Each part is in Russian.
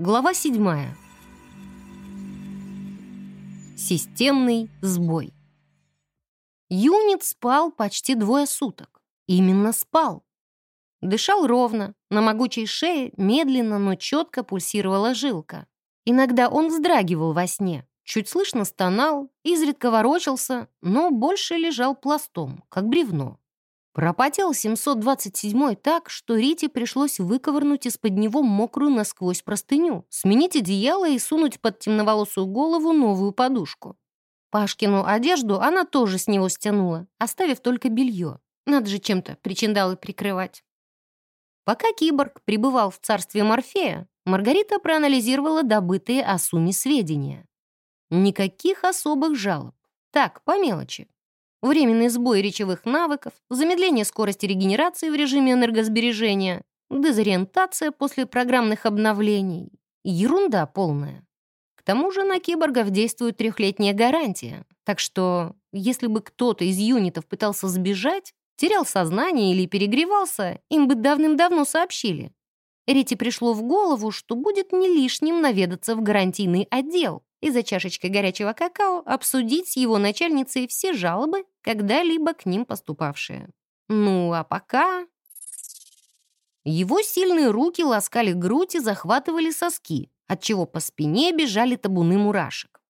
Глава 7. Системный сбой. Юнит спал почти двое суток. Именно спал. Дышал ровно, на могучей шее медленно, но четко пульсировала жилка. Иногда он вздрагивал во сне, чуть слышно стонал, изредка ворочался, но больше лежал пластом, как бревно. Пропотел 727 так, что Рите пришлось выковырнуть из-под него мокрую насквозь простыню, сменить одеяло и сунуть под темноволосую голову новую подушку. Пашкину одежду она тоже с него стянула, оставив только белье. Надо же чем-то причиндалы прикрывать. Пока киборг пребывал в царстве Морфея, Маргарита проанализировала добытые о сумме сведения. Никаких особых жалоб. Так, по мелочи временный сбой речевых навыков, замедление скорости регенерации в режиме энергосбережения, дезориентация после программных обновлений. Ерунда полная. К тому же на киборгов действует трехлетняя гарантия, так что если бы кто-то из юнитов пытался сбежать, терял сознание или перегревался, им бы давным-давно сообщили. Рите пришло в голову, что будет не лишним наведаться в гарантийный отдел, и за чашечкой горячего какао обсудить с его начальницей все жалобы, когда-либо к ним поступавшие. Ну, а пока... Его сильные руки ласкали грудь и захватывали соски, отчего по спине бежали табуны мурашек.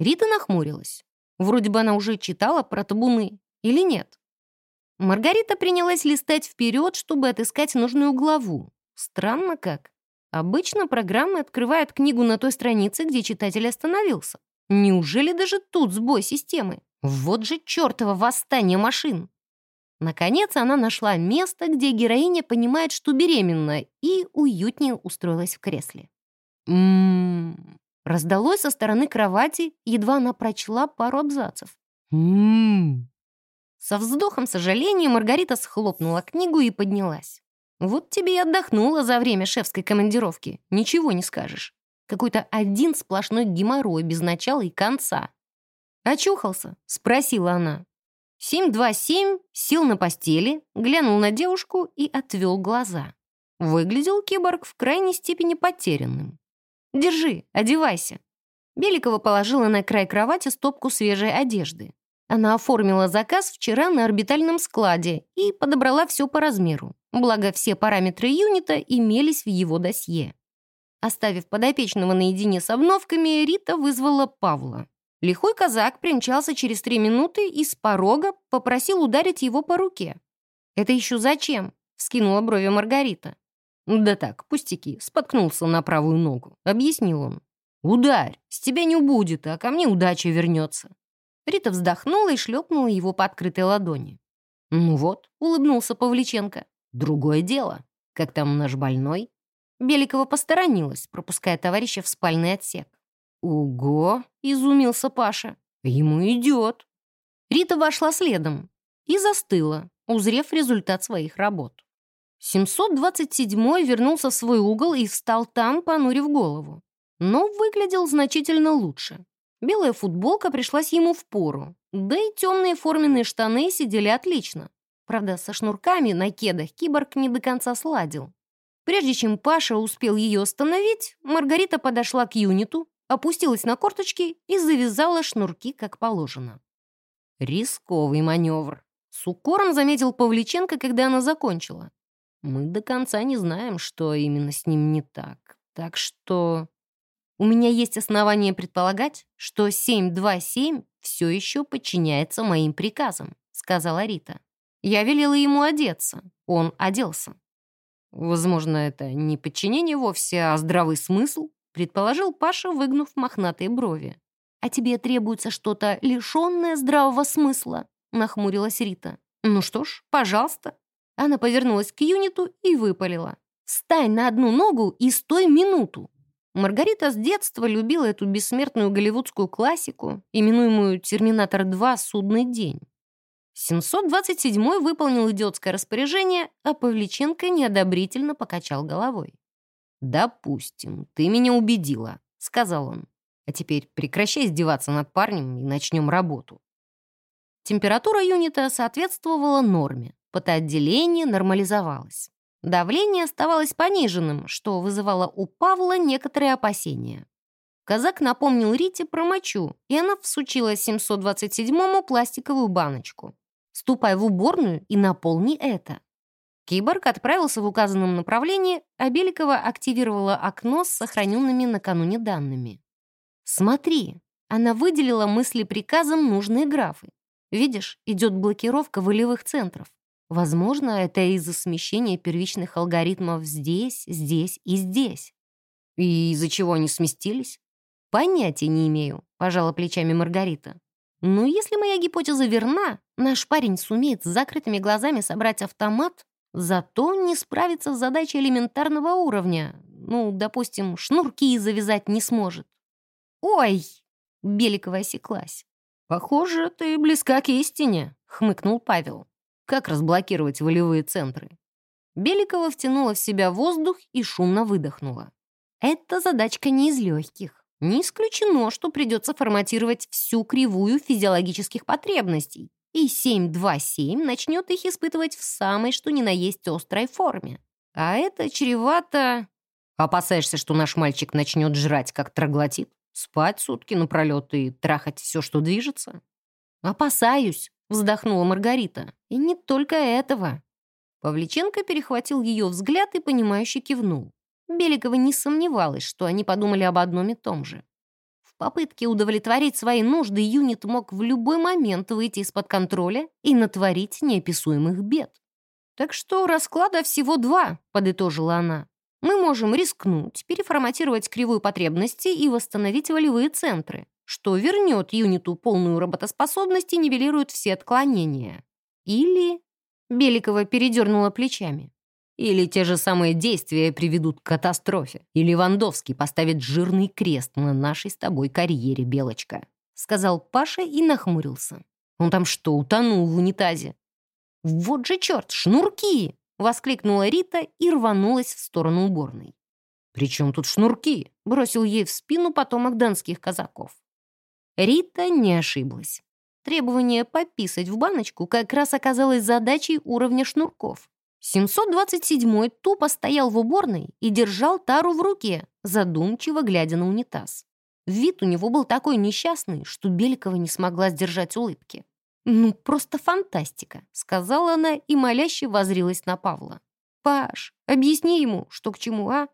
Рита нахмурилась. Вроде бы она уже читала про табуны, или нет? Маргарита принялась листать вперед, чтобы отыскать нужную главу. Странно как. Обычно программы открывают книгу на той странице, где читатель остановился. Неужели даже тут сбой системы? Вот же чертово восстание машин! Наконец она нашла место, где героиня понимает, что беременна, и уютнее устроилась в кресле. «М-м-м...» Раздалось со стороны кровати, едва она прочла пару абзацев. «М-м-м...» Со вздохом сожаления Маргарита схлопнула книгу и поднялась. Вот тебе и отдохнула за время шефской командировки. Ничего не скажешь. Какой-то один сплошной геморрой без начала и конца. «Очухался?» — спросила она. 727 сел на постели, глянул на девушку и отвел глаза. Выглядел киборг в крайней степени потерянным. «Держи, одевайся». Беликова положила на край кровати стопку свежей одежды. Она оформила заказ вчера на орбитальном складе и подобрала все по размеру, благо все параметры юнита имелись в его досье. Оставив подопечного наедине с обновками, Рита вызвала Павла. Лихой казак примчался через три минуты и с порога попросил ударить его по руке. «Это еще зачем?» — вскинула брови Маргарита. «Да так, пустяки, споткнулся на правую ногу», — объяснил он. «Ударь, с тебя не убудет, а ко мне удача вернется». Рита вздохнула и шлепнула его по открытой ладони. «Ну вот», — улыбнулся Павличенко. «Другое дело. Как там наш больной?» Беликова посторонилась, пропуская товарища в спальный отсек. «Ого!» — изумился Паша. «Ему идет!» Рита вошла следом и застыла, узрев результат своих работ. 727-й вернулся в свой угол и встал там, понурив голову. Но выглядел значительно лучше. Белая футболка пришлась ему в пору, да и темные форменные штаны сидели отлично. Правда, со шнурками на кедах киборг не до конца сладил. Прежде чем Паша успел ее остановить, Маргарита подошла к юниту, опустилась на корточки и завязала шнурки как положено. Рисковый маневр. С укором заметил Павличенко, когда она закончила. Мы до конца не знаем, что именно с ним не так. Так что... У меня есть основания предполагать, что 727 все еще подчиняется моим приказам», — сказала Рита. «Я велела ему одеться. Он оделся». «Возможно, это не подчинение вовсе, а здравый смысл», — предположил Паша, выгнув мохнатые брови. «А тебе требуется что-то лишенное здравого смысла», — нахмурилась Рита. «Ну что ж, пожалуйста». Она повернулась к юниту и выпалила. «Встань на одну ногу и стой минуту». Маргарита с детства любила эту бессмертную голливудскую классику, именуемую «Терминатор 2. Судный день». 727-й выполнил идиотское распоряжение, а Павличенко неодобрительно покачал головой. «Допустим, ты меня убедила», — сказал он. «А теперь прекращай издеваться над парнем и начнем работу». Температура юнита соответствовала норме, потоотделение нормализовалось. Давление оставалось пониженным, что вызывало у Павла некоторые опасения. Казак напомнил Рите про мочу, и она всучила 727-му пластиковую баночку. «Ступай в уборную и наполни это». Киборг отправился в указанном направлении, а Беликова активировала окно с сохраненными накануне данными. «Смотри», она выделила мысли приказом нужные графы. Видишь, идет блокировка волевых центров. Возможно, это из-за смещения первичных алгоритмов здесь, здесь и здесь. И из-за чего они сместились? Понятия не имею, пожала плечами Маргарита. Но если моя гипотеза верна, наш парень сумеет с закрытыми глазами собрать автомат, зато не справится с задачей элементарного уровня. Ну, допустим, шнурки завязать не сможет. «Ой!» — Беликова осеклась. «Похоже, ты близка к истине», — хмыкнул Павел. Как разблокировать волевые центры? Беликова втянула в себя воздух и шумно выдохнула. Эта задачка не из легких. Не исключено, что придется форматировать всю кривую физиологических потребностей, и 727 начнет их испытывать в самой что ни на есть острой форме. А это чревато... Опасаешься, что наш мальчик начнет жрать, как троглотит? Спать сутки напролет и трахать все, что движется? Опасаюсь, вздохнула Маргарита. «И не только этого». Павличенко перехватил ее взгляд и, понимающе кивнул. Беликова не сомневалась, что они подумали об одном и том же. В попытке удовлетворить свои нужды юнит мог в любой момент выйти из-под контроля и натворить неописуемых бед. «Так что расклада всего два», — подытожила она. «Мы можем рискнуть, переформатировать кривую потребности и восстановить волевые центры что вернет юниту полную работоспособность и нивелирует все отклонения. Или... Беликова передернула плечами. Или те же самые действия приведут к катастрофе. И Левандовский поставит жирный крест на нашей с тобой карьере, Белочка», сказал Паша и нахмурился. «Он там что, утонул в унитазе?» «Вот же черт, шнурки!» воскликнула Рита и рванулась в сторону уборной. «При чем тут шнурки?» бросил ей в спину потомок донских казаков. Рита не ошиблась. Требование пописать в баночку как раз оказалось задачей уровня шнурков. 727-й тупо стоял в уборной и держал тару в руке, задумчиво глядя на унитаз. Вид у него был такой несчастный, что Беликова не смогла сдержать улыбки. «Ну, просто фантастика», — сказала она и моляще возрилась на Павла. «Паш, объясни ему, что к чему, а?